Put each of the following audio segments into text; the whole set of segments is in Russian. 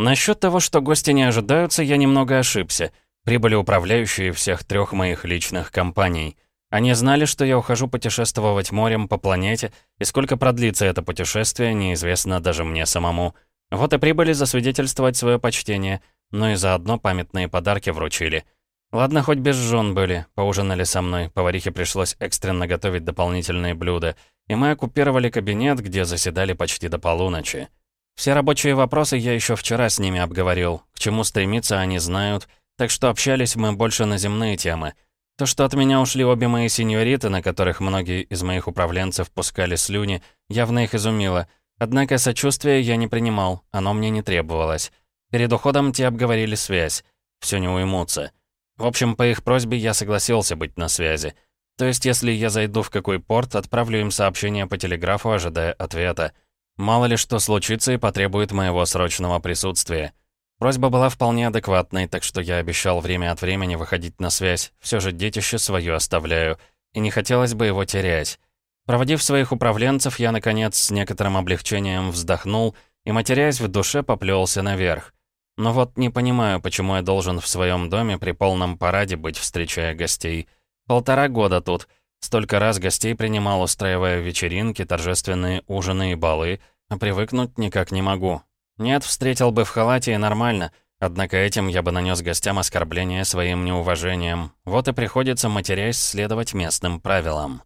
Насчет того, что гости не ожидаются, я немного ошибся. Прибыли управляющие всех трех моих личных компаний. Они знали, что я ухожу путешествовать морем по планете, и сколько продлится это путешествие, неизвестно даже мне самому. Вот и прибыли засвидетельствовать свое почтение, но и заодно памятные подарки вручили. Ладно, хоть без жен были, поужинали со мной, поварихе пришлось экстренно готовить дополнительные блюда, и мы оккупировали кабинет, где заседали почти до полуночи. Все рабочие вопросы я еще вчера с ними обговорил, к чему стремиться они знают, так что общались мы больше на земные темы. То, что от меня ушли обе мои сеньориты, на которых многие из моих управленцев пускали слюни, явно их изумило. Однако сочувствия я не принимал, оно мне не требовалось. Перед уходом те обговорили связь. Все не уймутся. В общем, по их просьбе я согласился быть на связи. То есть, если я зайду в какой порт, отправлю им сообщение по телеграфу, ожидая ответа. Мало ли что случится и потребует моего срочного присутствия. Просьба была вполне адекватной, так что я обещал время от времени выходить на связь. Все же детище свое оставляю, и не хотелось бы его терять. Проводив своих управленцев, я, наконец, с некоторым облегчением вздохнул и, матерясь в душе, поплелся наверх. Но вот не понимаю, почему я должен в своем доме при полном параде быть, встречая гостей. Полтора года тут — Столько раз гостей принимал, устраивая вечеринки, торжественные ужины и балы, а привыкнуть никак не могу. Нет, встретил бы в халате и нормально, однако этим я бы нанес гостям оскорбление своим неуважением. Вот и приходится, матерясь, следовать местным правилам.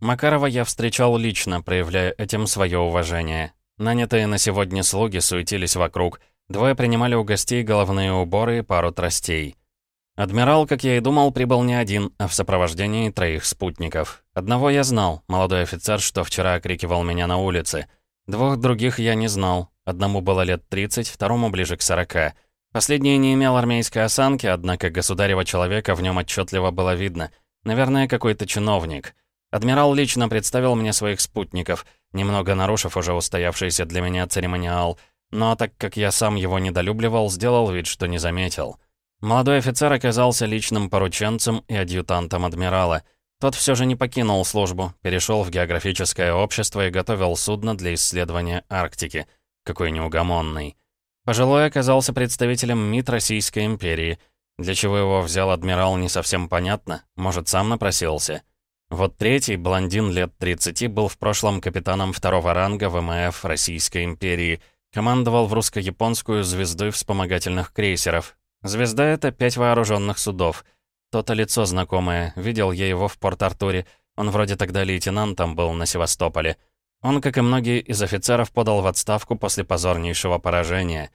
Макарова я встречал лично, проявляя этим свое уважение. Нанятые на сегодня слуги суетились вокруг. Двое принимали у гостей головные уборы и пару тростей. Адмирал, как я и думал, прибыл не один, а в сопровождении троих спутников. Одного я знал, молодой офицер, что вчера окрикивал меня на улице. Двух других я не знал. Одному было лет 30, второму ближе к 40. Последний не имел армейской осанки, однако государева человека в нем отчетливо было видно. Наверное, какой-то чиновник. Адмирал лично представил мне своих спутников, немного нарушив уже устоявшийся для меня церемониал, но так как я сам его недолюбливал, сделал вид, что не заметил. Молодой офицер оказался личным порученцем и адъютантом адмирала. Тот все же не покинул службу, перешел в географическое общество и готовил судно для исследования Арктики. Какой неугомонный. Пожилой оказался представителем МИД Российской империи. Для чего его взял адмирал, не совсем понятно. Может, сам напросился. Вот третий, блондин лет 30, был в прошлом капитаном второго ранга ВМФ Российской империи. Командовал в русско-японскую звездой вспомогательных крейсеров, Звезда — это пять вооруженных судов. То-то лицо знакомое, видел я его в Порт-Артуре. Он вроде тогда лейтенантом был на Севастополе. Он, как и многие из офицеров, подал в отставку после позорнейшего поражения.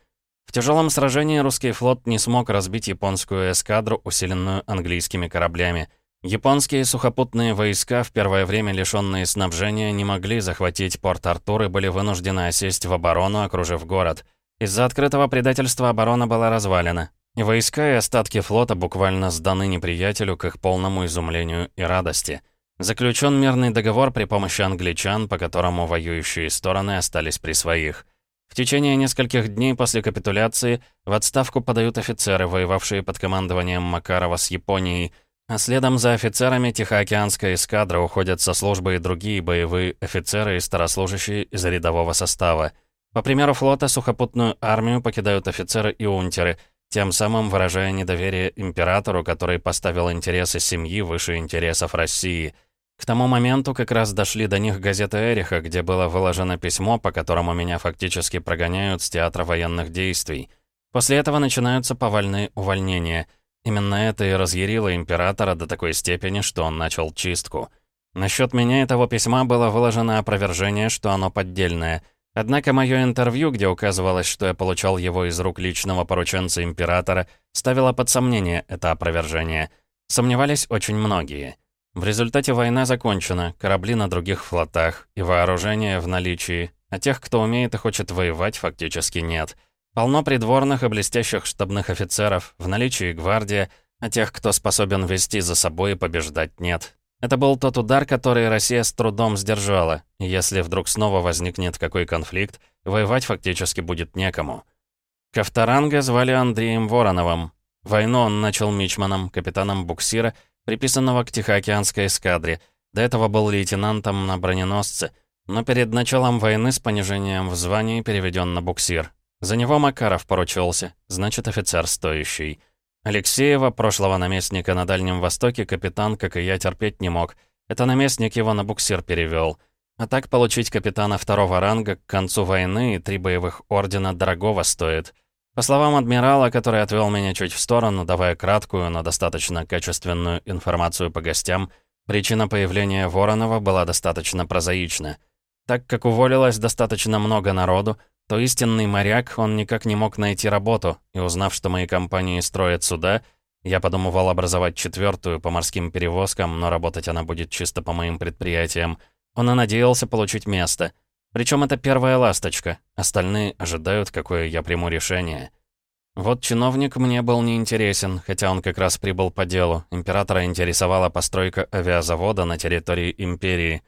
В тяжелом сражении русский флот не смог разбить японскую эскадру, усиленную английскими кораблями. Японские сухопутные войска, в первое время лишенные снабжения, не могли захватить Порт-Артур и были вынуждены осесть в оборону, окружив город. Из-за открытого предательства оборона была развалена. Войска и остатки флота буквально сданы неприятелю к их полному изумлению и радости. Заключен мирный договор при помощи англичан, по которому воюющие стороны остались при своих. В течение нескольких дней после капитуляции в отставку подают офицеры, воевавшие под командованием Макарова с Японией, а следом за офицерами Тихоокеанская эскадра уходят со службы и другие боевые офицеры и старослужащие из рядового состава. По примеру флота, сухопутную армию покидают офицеры и унтеры – тем самым выражая недоверие императору, который поставил интересы семьи выше интересов России. К тому моменту как раз дошли до них газеты Эриха, где было выложено письмо, по которому меня фактически прогоняют с театра военных действий. После этого начинаются повальные увольнения. Именно это и разъярило императора до такой степени, что он начал чистку. Насчет меня этого письма было выложено опровержение, что оно поддельное — Однако мое интервью, где указывалось, что я получал его из рук личного порученца императора, ставило под сомнение это опровержение. Сомневались очень многие. В результате война закончена, корабли на других флотах и вооружение в наличии, а тех, кто умеет и хочет воевать, фактически нет. Полно придворных и блестящих штабных офицеров, в наличии гвардия, а тех, кто способен вести за собой и побеждать, нет. Это был тот удар, который Россия с трудом сдержала. Если вдруг снова возникнет какой конфликт, воевать фактически будет некому. Ковторанга звали Андреем Вороновым. Войну он начал мичманом, капитаном буксира, приписанного к Тихоокеанской эскадре. До этого был лейтенантом на броненосце, но перед началом войны с понижением в звании переведен на буксир. За него Макаров поручился, значит, офицер стоящий. Алексеева, прошлого наместника на Дальнем Востоке, капитан, как и я, терпеть не мог. Это наместник его на буксир перевел. А так получить капитана второго ранга к концу войны и три боевых ордена дорогого стоит. По словам адмирала, который отвел меня чуть в сторону, давая краткую, но достаточно качественную информацию по гостям, причина появления Воронова была достаточно прозаична. Так как уволилось достаточно много народу, то истинный моряк, он никак не мог найти работу, и узнав, что мои компании строят суда, я подумывал образовать четвертую по морским перевозкам, но работать она будет чисто по моим предприятиям. Он и надеялся получить место — причем это первая ласточка, остальные ожидают, какое я приму решение. Вот чиновник мне был неинтересен, хотя он как раз прибыл по делу. Императора интересовала постройка авиазавода на территории империи.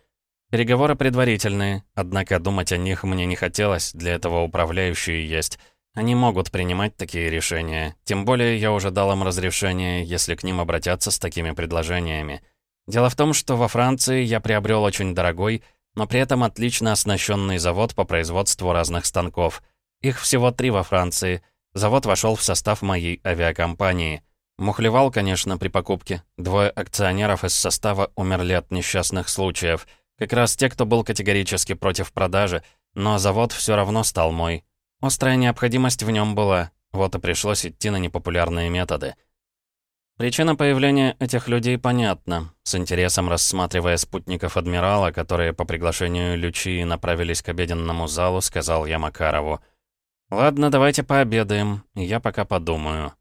Переговоры предварительные, однако думать о них мне не хотелось, для этого управляющие есть. Они могут принимать такие решения. Тем более я уже дал им разрешение, если к ним обратятся с такими предложениями. Дело в том, что во Франции я приобрел очень дорогой, но при этом отлично оснащенный завод по производству разных станков. Их всего три во Франции. Завод вошел в состав моей авиакомпании. Мухлевал, конечно, при покупке. Двое акционеров из состава умерли от несчастных случаев. Как раз те, кто был категорически против продажи, но завод все равно стал мой. Острая необходимость в нем была, вот и пришлось идти на непопулярные методы. Причина появления этих людей понятна. С интересом рассматривая спутников адмирала, которые по приглашению Лючии направились к обеденному залу, сказал я Макарову. «Ладно, давайте пообедаем, я пока подумаю».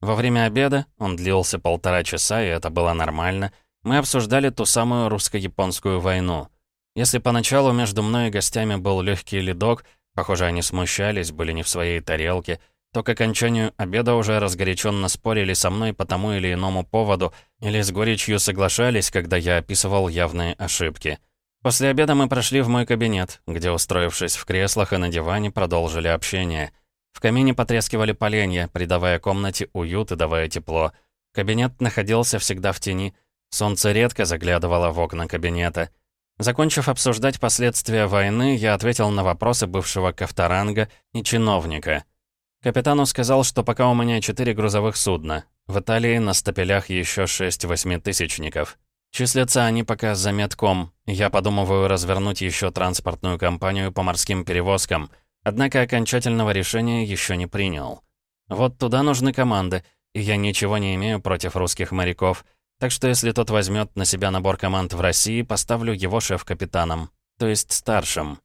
Во время обеда, он длился полтора часа, и это было нормально, мы обсуждали ту самую русско-японскую войну. Если поначалу между мной и гостями был легкий ледок, похоже, они смущались, были не в своей тарелке — то к окончанию обеда уже разгоряченно спорили со мной по тому или иному поводу или с горечью соглашались, когда я описывал явные ошибки. После обеда мы прошли в мой кабинет, где, устроившись в креслах и на диване, продолжили общение. В камине потрескивали поленья, придавая комнате уют и давая тепло. Кабинет находился всегда в тени. Солнце редко заглядывало в окна кабинета. Закончив обсуждать последствия войны, я ответил на вопросы бывшего кафтаранга и чиновника — Капитану сказал, что пока у меня четыре грузовых судна. В Италии на стапелях еще шесть восьмитысячников. Числятся они пока за метком. Я подумываю развернуть еще транспортную компанию по морским перевозкам. Однако окончательного решения еще не принял. Вот туда нужны команды, и я ничего не имею против русских моряков. Так что если тот возьмет на себя набор команд в России, поставлю его шеф-капитаном. То есть старшим.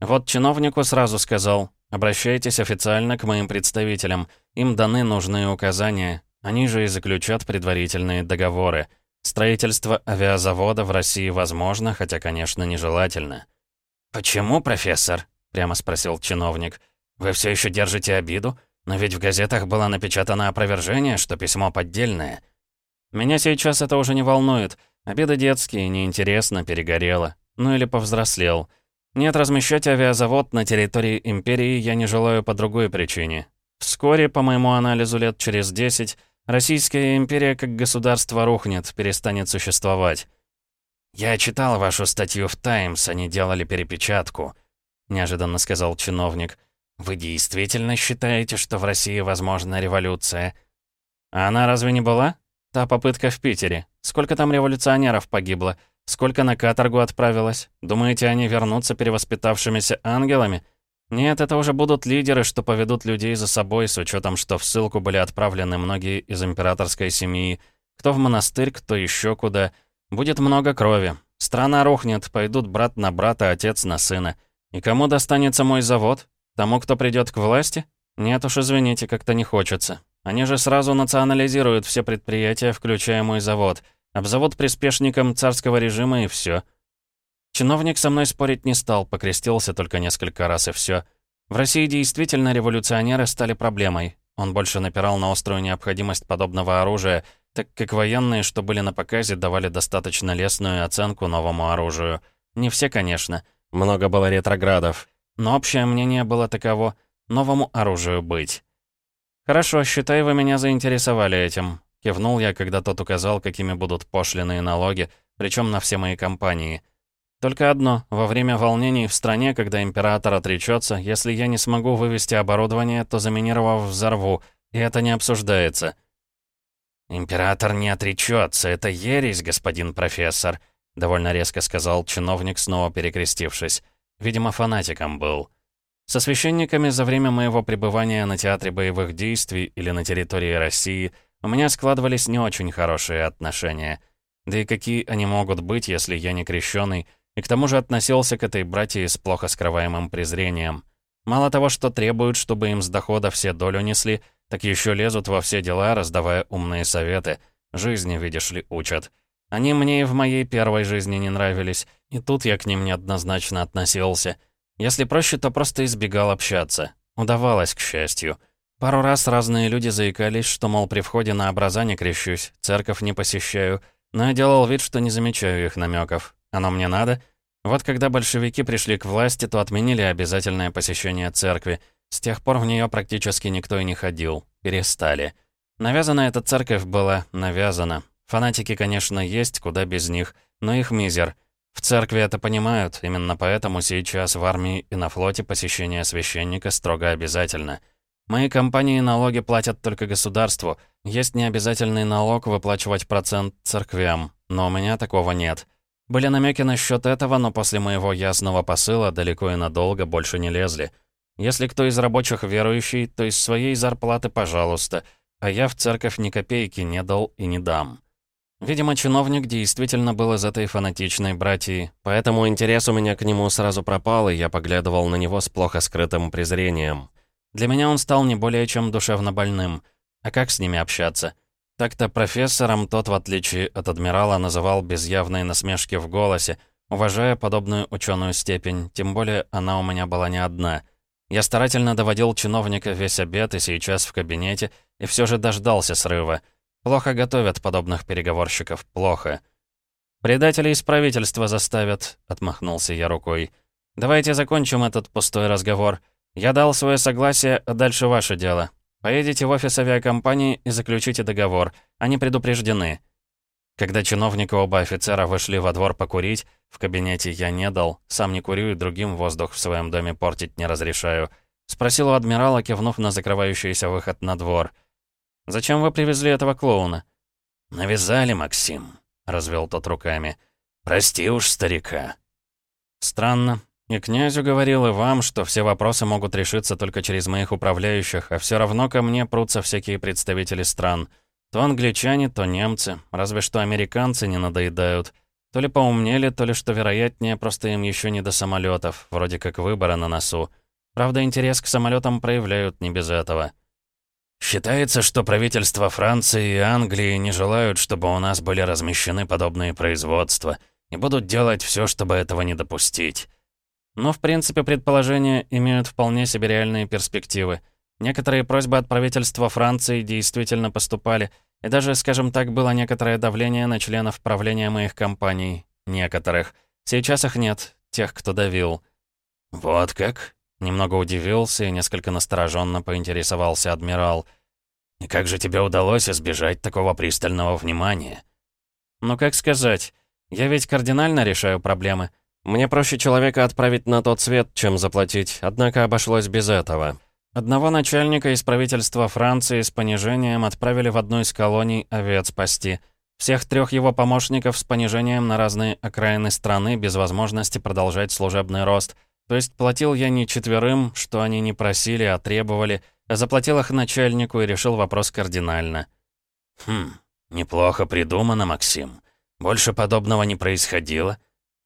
Вот чиновнику сразу сказал, Обращайтесь официально к моим представителям. Им даны нужные указания. Они же и заключат предварительные договоры. Строительство авиазавода в России возможно, хотя, конечно, нежелательно. «Почему, профессор?» — прямо спросил чиновник. «Вы все еще держите обиду? Но ведь в газетах было напечатано опровержение, что письмо поддельное». «Меня сейчас это уже не волнует. Обиды детские, неинтересно, перегорело. Ну или повзрослел. Нет, размещать авиазавод на территории Империи я не желаю по другой причине. Вскоре, по моему анализу лет через 10, Российская империя как государство рухнет, перестанет существовать. «Я читал вашу статью в «Таймс», они делали перепечатку», — неожиданно сказал чиновник. «Вы действительно считаете, что в России возможна революция?» «А она разве не была? Та попытка в Питере. Сколько там революционеров погибло? Сколько на каторгу отправилось? Думаете, они вернутся перевоспитавшимися ангелами? Нет, это уже будут лидеры, что поведут людей за собой, с учетом, что в ссылку были отправлены многие из императорской семьи. Кто в монастырь, кто еще куда. Будет много крови. Страна рухнет, пойдут брат на брата, отец на сына. И кому достанется мой завод? Тому, кто придет к власти? Нет уж, извините, как-то не хочется. Они же сразу национализируют все предприятия, включая мой завод — Обзовут приспешником царского режима и все. Чиновник со мной спорить не стал, покрестился только несколько раз и все. В России действительно революционеры стали проблемой. Он больше напирал на острую необходимость подобного оружия, так как военные, что были на показе, давали достаточно лестную оценку новому оружию. Не все, конечно. Много было ретроградов. Но общее мнение было таково — новому оружию быть. «Хорошо, считай, вы меня заинтересовали этим. Кивнул я, когда тот указал, какими будут пошлины и налоги, причем на все мои компании. Только одно, во время волнений в стране, когда император отречется, если я не смогу вывести оборудование, то заминировав взорву, и это не обсуждается. «Император не отречется, это ересь, господин профессор», довольно резко сказал чиновник, снова перекрестившись. Видимо, фанатиком был. Со священниками за время моего пребывания на театре боевых действий или на территории России у меня складывались не очень хорошие отношения. Да и какие они могут быть, если я не крещеный, и к тому же относился к этой братье с плохо скрываемым презрением. Мало того, что требуют, чтобы им с дохода все долю несли, так еще лезут во все дела, раздавая умные советы. Жизни, видишь ли, учат. Они мне и в моей первой жизни не нравились, и тут я к ним неоднозначно относился. Если проще, то просто избегал общаться. Удавалось, к счастью. Пару раз разные люди заикались, что, мол, при входе на образа не крещусь, церковь не посещаю, но я делал вид, что не замечаю их намеков. Оно мне надо? Вот когда большевики пришли к власти, то отменили обязательное посещение церкви. С тех пор в нее практически никто и не ходил. Перестали. Навязана эта церковь была, навязана. Фанатики, конечно, есть, куда без них, но их мизер. В церкви это понимают, именно поэтому сейчас в армии и на флоте посещение священника строго обязательно. Мои компании налоги платят только государству. Есть необязательный налог выплачивать процент церквям, но у меня такого нет. Были намеки насчет этого, но после моего ясного посыла далеко и надолго больше не лезли. Если кто из рабочих верующий, то из своей зарплаты, пожалуйста, а я в церковь ни копейки не дал и не дам. Видимо, чиновник действительно был из этой фанатичной братьи, поэтому интерес у меня к нему сразу пропал, и я поглядывал на него с плохо скрытым презрением. Для меня он стал не более чем душевно больным. А как с ними общаться? Так-то профессором тот, в отличие от адмирала, называл без явной насмешки в голосе, уважая подобную ученую степень, тем более она у меня была не одна. Я старательно доводил чиновника весь обед и сейчас в кабинете, и все же дождался срыва. Плохо готовят подобных переговорщиков, плохо. «Предателей из правительства заставят», — отмахнулся я рукой. «Давайте закончим этот пустой разговор. Я дал свое согласие, а дальше ваше дело. Поедете в офис авиакомпании и заключите договор. Они предупреждены». Когда чиновник и оба офицера вышли во двор покурить, в кабинете я не дал, сам не курю и другим воздух в своем доме портить не разрешаю. Спросил у адмирала, кивнув на закрывающийся выход на двор. «Зачем вы привезли этого клоуна?» «Навязали, Максим», — развел тот руками. «Прости уж старика». «Странно. И князю говорил, и вам, что все вопросы могут решиться только через моих управляющих, а все равно ко мне прутся всякие представители стран. То англичане, то немцы, разве что американцы не надоедают. То ли поумнели, то ли, что вероятнее, просто им еще не до самолетов, вроде как выбора на носу. Правда, интерес к самолетам проявляют не без этого. Считается, что правительства Франции и Англии не желают, чтобы у нас были размещены подобные производства, и будут делать все, чтобы этого не допустить. Но, в принципе, предположения имеют вполне себе реальные перспективы. Некоторые просьбы от правительства Франции действительно поступали, и даже, скажем так, было некоторое давление на членов правления моих компаний. Некоторых. Сейчас их нет, тех, кто давил. «Вот как?» Немного удивился и несколько настороженно поинтересовался адмирал. «И как же тебе удалось избежать такого пристального внимания?» «Ну, как сказать, я ведь кардинально решаю проблемы». Мне проще человека отправить на тот свет, чем заплатить, однако обошлось без этого. Одного начальника из правительства Франции с понижением отправили в одну из колоний овец спасти. Всех трех его помощников с понижением на разные окраины страны без возможности продолжать служебный рост. То есть платил я не четверым, что они не просили, а требовали, а заплатил их начальнику и решил вопрос кардинально. «Хм, неплохо придумано, Максим. Больше подобного не происходило?»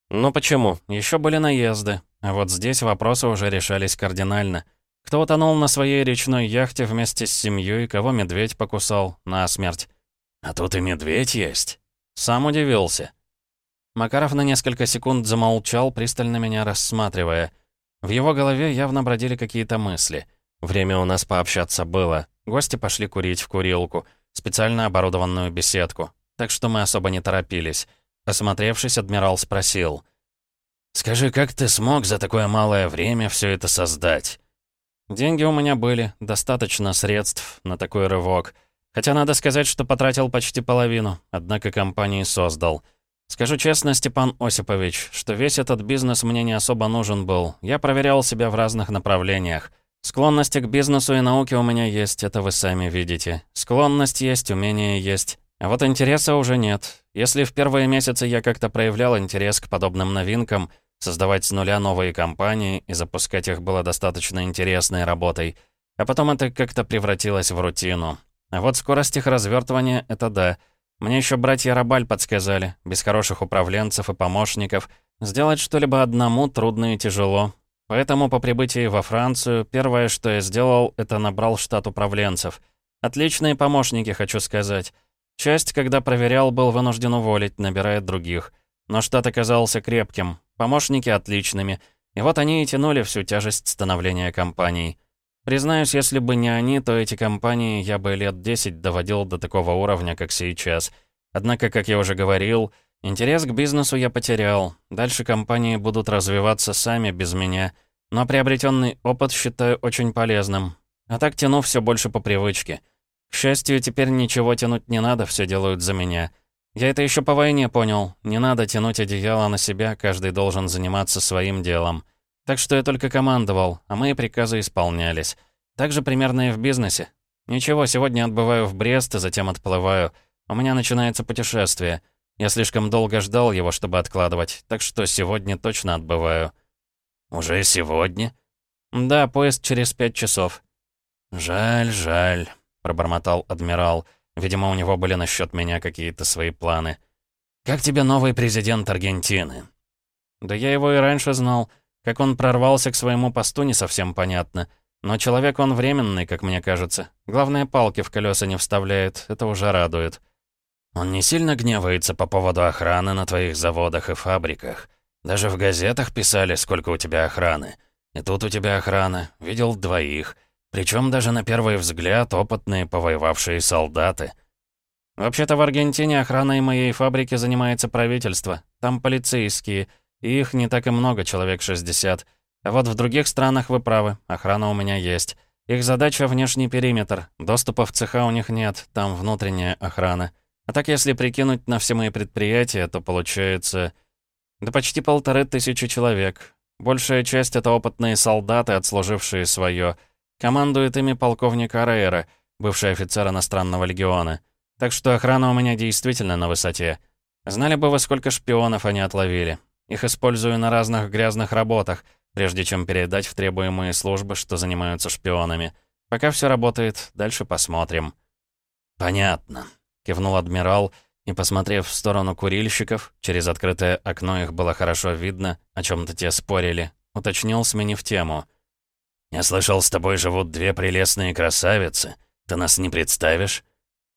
«Ну почему? Еще были наезды. А вот здесь вопросы уже решались кардинально. Кто утонул на своей речной яхте вместе с семьей, кого медведь покусал, на смерть. А тут и медведь есть?» Сам удивился. Макаров на несколько секунд замолчал, пристально меня рассматривая. В его голове явно бродили какие-то мысли. Время у нас пообщаться было. Гости пошли курить в курилку, специально оборудованную беседку. Так что мы особо не торопились. Осмотревшись, адмирал спросил. «Скажи, как ты смог за такое малое время все это создать?» Деньги у меня были, достаточно средств на такой рывок. Хотя надо сказать, что потратил почти половину, однако компании создал. Скажу честно, Степан Осипович, что весь этот бизнес мне не особо нужен был. Я проверял себя в разных направлениях. Склонности к бизнесу и науке у меня есть, это вы сами видите. Склонность есть, умение есть. А вот интереса уже нет. Если в первые месяцы я как-то проявлял интерес к подобным новинкам, создавать с нуля новые компании и запускать их было достаточно интересной работой, а потом это как-то превратилось в рутину. А вот скорость их развертывания — это да. Мне еще братья Рабаль подсказали, без хороших управленцев и помощников, сделать что-либо одному трудно и тяжело. Поэтому по прибытии во Францию первое, что я сделал, это набрал штат управленцев. Отличные помощники, хочу сказать. Часть, когда проверял, был вынужден уволить, набирая других. Но штат оказался крепким, помощники отличными. И вот они и тянули всю тяжесть становления компаний. Признаюсь, если бы не они, то эти компании я бы лет 10 доводил до такого уровня, как сейчас. Однако, как я уже говорил, интерес к бизнесу я потерял. Дальше компании будут развиваться сами, без меня. Но приобретенный опыт считаю очень полезным. А так тяну все больше по привычке. К счастью, теперь ничего тянуть не надо, все делают за меня. Я это еще по войне понял. Не надо тянуть одеяло на себя, каждый должен заниматься своим делом. Так что я только командовал, а мои приказы исполнялись. Так же примерно и в бизнесе. Ничего, сегодня отбываю в Брест и затем отплываю. У меня начинается путешествие. Я слишком долго ждал его, чтобы откладывать, так что сегодня точно отбываю. «Уже сегодня?» «Да, поезд через пять часов». «Жаль, жаль». — пробормотал адмирал. Видимо, у него были насчет меня какие-то свои планы. «Как тебе новый президент Аргентины?» «Да я его и раньше знал. Как он прорвался к своему посту, не совсем понятно. Но человек он временный, как мне кажется. Главное, палки в колеса не вставляет. Это уже радует». «Он не сильно гневается по поводу охраны на твоих заводах и фабриках. Даже в газетах писали, сколько у тебя охраны. И тут у тебя охрана. Видел двоих». Причем даже на первый взгляд опытные повоевавшие солдаты. Вообще-то в Аргентине охраной моей фабрики занимается правительство. Там полицейские, их не так и много, человек 60. А вот в других странах вы правы, охрана у меня есть. Их задача — внешний периметр. Доступа в цеха у них нет, там внутренняя охрана. А так, если прикинуть на все мои предприятия, то получается... Да почти полторы тысячи человек. Большая часть — это опытные солдаты, отслужившие свое. Командует ими полковник Арейра, бывший офицер иностранного легиона. Так что охрана у меня действительно на высоте. Знали бы вы, сколько шпионов они отловили. Их использую на разных грязных работах, прежде чем передать в требуемые службы, что занимаются шпионами. Пока все работает, дальше посмотрим». «Понятно», — кивнул адмирал, и, посмотрев в сторону курильщиков, через открытое окно их было хорошо видно, о чем то те спорили, уточнил, сменив тему — «Я слышал, с тобой живут две прелестные красавицы. Ты нас не представишь?»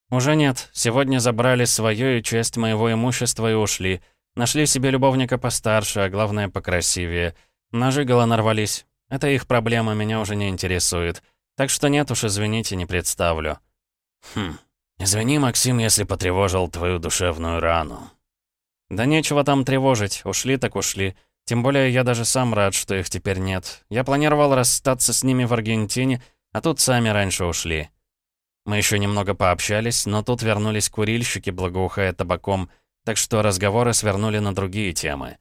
«Уже нет. Сегодня забрали свое и часть моего имущества и ушли. Нашли себе любовника постарше, а главное, покрасивее. На жигало нарвались. Это их проблема, меня уже не интересует. Так что нет уж, извините, не представлю». «Хм. Извини, Максим, если потревожил твою душевную рану». «Да нечего там тревожить. Ушли так ушли. Тем более я даже сам рад, что их теперь нет. Я планировал расстаться с ними в Аргентине, а тут сами раньше ушли. Мы еще немного пообщались, но тут вернулись курильщики, благоухая табаком, так что разговоры свернули на другие темы.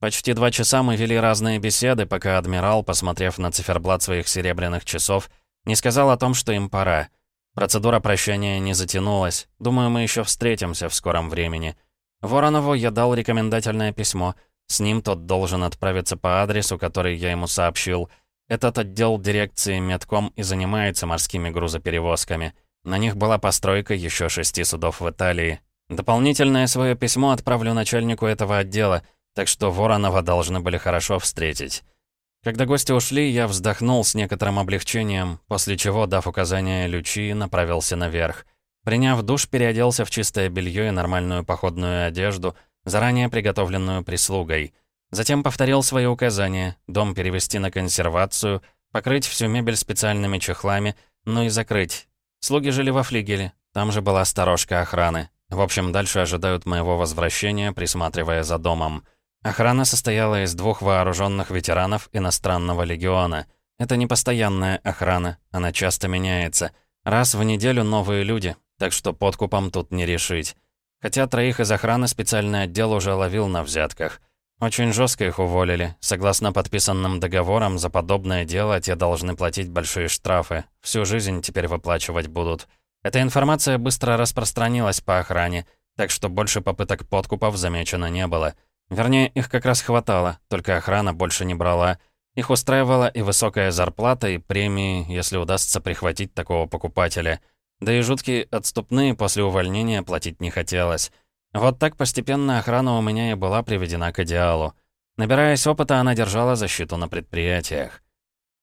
Почти два часа мы вели разные беседы, пока адмирал, посмотрев на циферблат своих серебряных часов, не сказал о том, что им пора. Процедура прощания не затянулась. Думаю, мы еще встретимся в скором времени. Воронову я дал рекомендательное письмо — с ним тот должен отправиться по адресу, который я ему сообщил. Этот отдел дирекции Медком и занимается морскими грузоперевозками. На них была постройка еще шести судов в Италии. Дополнительное свое письмо отправлю начальнику этого отдела, так что Воронова должны были хорошо встретить. Когда гости ушли, я вздохнул с некоторым облегчением, после чего, дав указание Лючи, направился наверх. Приняв душ, переоделся в чистое белье и нормальную походную одежду — заранее приготовленную прислугой. Затем повторил свои указания, дом перевести на консервацию, покрыть всю мебель специальными чехлами, ну и закрыть. Слуги жили во флигеле, там же была сторожка охраны. В общем, дальше ожидают моего возвращения, присматривая за домом. Охрана состояла из двух вооруженных ветеранов иностранного легиона. Это не постоянная охрана, она часто меняется. Раз в неделю новые люди, так что подкупом тут не решить. Хотя троих из охраны специальный отдел уже ловил на взятках. Очень жестко их уволили. Согласно подписанным договорам, за подобное дело те должны платить большие штрафы. Всю жизнь теперь выплачивать будут. Эта информация быстро распространилась по охране, так что больше попыток подкупов замечено не было. Вернее, их как раз хватало, только охрана больше не брала. Их устраивала и высокая зарплата, и премии, если удастся прихватить такого покупателя. Да и жуткие отступные после увольнения платить не хотелось. Вот так постепенно охрана у меня и была приведена к идеалу. Набираясь опыта, она держала защиту на предприятиях.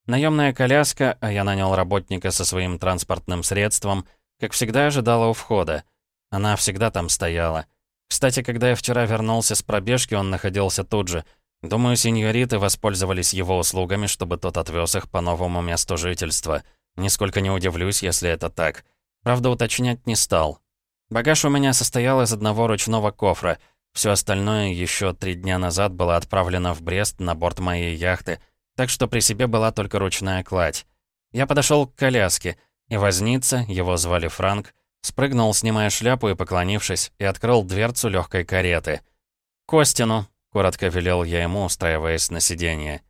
Наемная коляска, а я нанял работника со своим транспортным средством, как всегда ожидала у входа. Она всегда там стояла. Кстати, когда я вчера вернулся с пробежки, он находился тут же. Думаю, сеньориты воспользовались его услугами, чтобы тот отвез их по новому месту жительства. Нисколько не удивлюсь, если это так. Правда, уточнять не стал. Багаж у меня состоял из одного ручного кофра. Все остальное еще три дня назад было отправлено в Брест на борт моей яхты, так что при себе была только ручная кладь. Я подошел к коляске, и возница, его звали Франк, спрыгнул, снимая шляпу и поклонившись, и открыл дверцу легкой кареты. «Костину», — коротко велел я ему, устраиваясь на сиденье.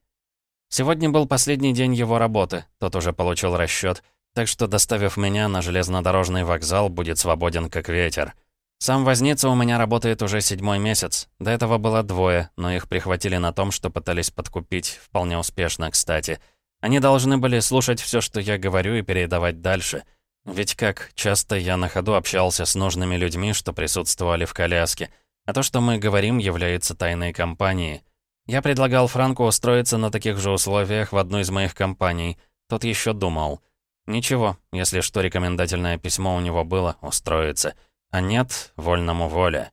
Сегодня был последний день его работы, тот уже получил расчет — так что, доставив меня на железнодорожный вокзал, будет свободен как ветер. Сам возница у меня работает уже седьмой месяц. До этого было двое, но их прихватили на том, что пытались подкупить, вполне успешно, кстати. Они должны были слушать все, что я говорю, и передавать дальше. Ведь как часто я на ходу общался с нужными людьми, что присутствовали в коляске. А то, что мы говорим, является тайной компании. Я предлагал Франку устроиться на таких же условиях в одну из моих компаний. Тот еще думал — Ничего, если что, рекомендательное письмо у него было, устроится. А нет, вольному воля.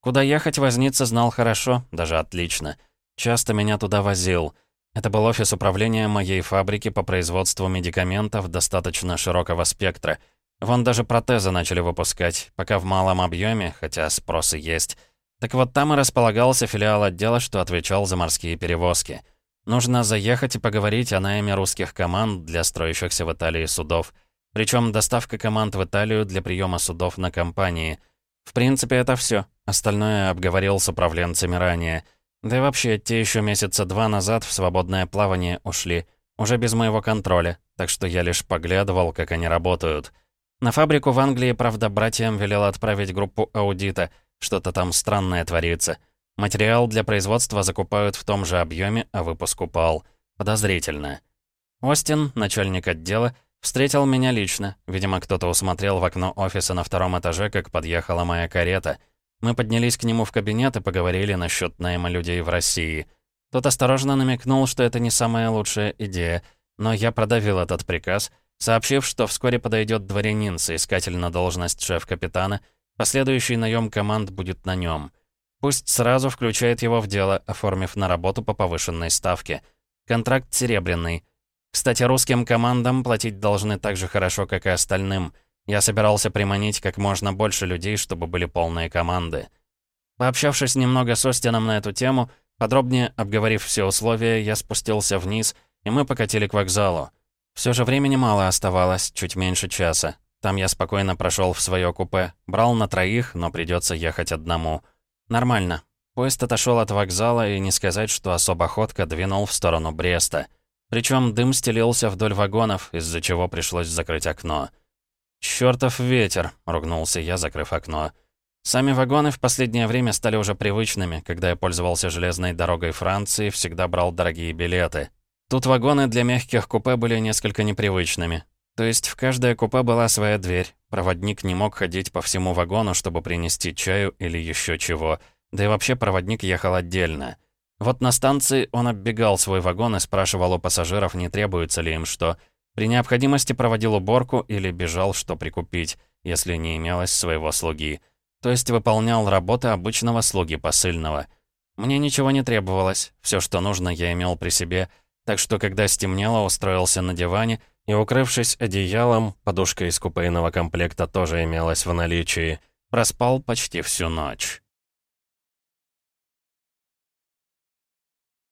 Куда ехать возница знал хорошо, даже отлично. Часто меня туда возил. Это был офис управления моей фабрики по производству медикаментов достаточно широкого спектра. Вон даже протезы начали выпускать, пока в малом объеме, хотя спросы есть. Так вот там и располагался филиал отдела, что отвечал за морские перевозки. Нужно заехать и поговорить о найме русских команд для строящихся в Италии судов. Причем доставка команд в Италию для приема судов на компании. В принципе, это все. Остальное обговорил с управленцами ранее. Да и вообще, те еще месяца два назад в свободное плавание ушли. Уже без моего контроля, так что я лишь поглядывал, как они работают. На фабрику в Англии, правда, братьям велел отправить группу аудита. Что-то там странное творится. Материал для производства закупают в том же объеме, а выпуск упал. Подозрительно. Остин, начальник отдела, встретил меня лично. Видимо, кто-то усмотрел в окно офиса на втором этаже, как подъехала моя карета. Мы поднялись к нему в кабинет и поговорили насчет найма людей в России. Тот осторожно намекнул, что это не самая лучшая идея, но я продавил этот приказ, сообщив, что вскоре подойдет дворянин, соискатель на должность шеф-капитана, последующий наем команд будет на нем. Пусть сразу включает его в дело, оформив на работу по повышенной ставке. Контракт серебряный. Кстати, русским командам платить должны так же хорошо, как и остальным. Я собирался приманить как можно больше людей, чтобы были полные команды. Пообщавшись немного с Остином на эту тему, подробнее обговорив все условия, я спустился вниз, и мы покатили к вокзалу. Все же времени мало оставалось, чуть меньше часа. Там я спокойно прошел в свое купе. Брал на троих, но придется ехать одному. Нормально. Поезд отошел от вокзала, и не сказать, что особо ходко двинул в сторону Бреста. Причем дым стелился вдоль вагонов, из-за чего пришлось закрыть окно. «Чёртов ветер!» — ругнулся я, закрыв окно. Сами вагоны в последнее время стали уже привычными. Когда я пользовался железной дорогой Франции, всегда брал дорогие билеты. Тут вагоны для мягких купе были несколько непривычными. То есть в каждое купе была своя дверь. Проводник не мог ходить по всему вагону, чтобы принести чаю или еще чего. Да и вообще проводник ехал отдельно. Вот на станции он оббегал свой вагон и спрашивал у пассажиров, не требуется ли им что. При необходимости проводил уборку или бежал, что прикупить, если не имелось своего слуги. То есть выполнял работы обычного слуги посыльного. Мне ничего не требовалось, все, что нужно, я имел при себе, так что, когда стемнело, устроился на диване — и, укрывшись одеялом, подушка из купейного комплекта тоже имелась в наличии, проспал почти всю ночь.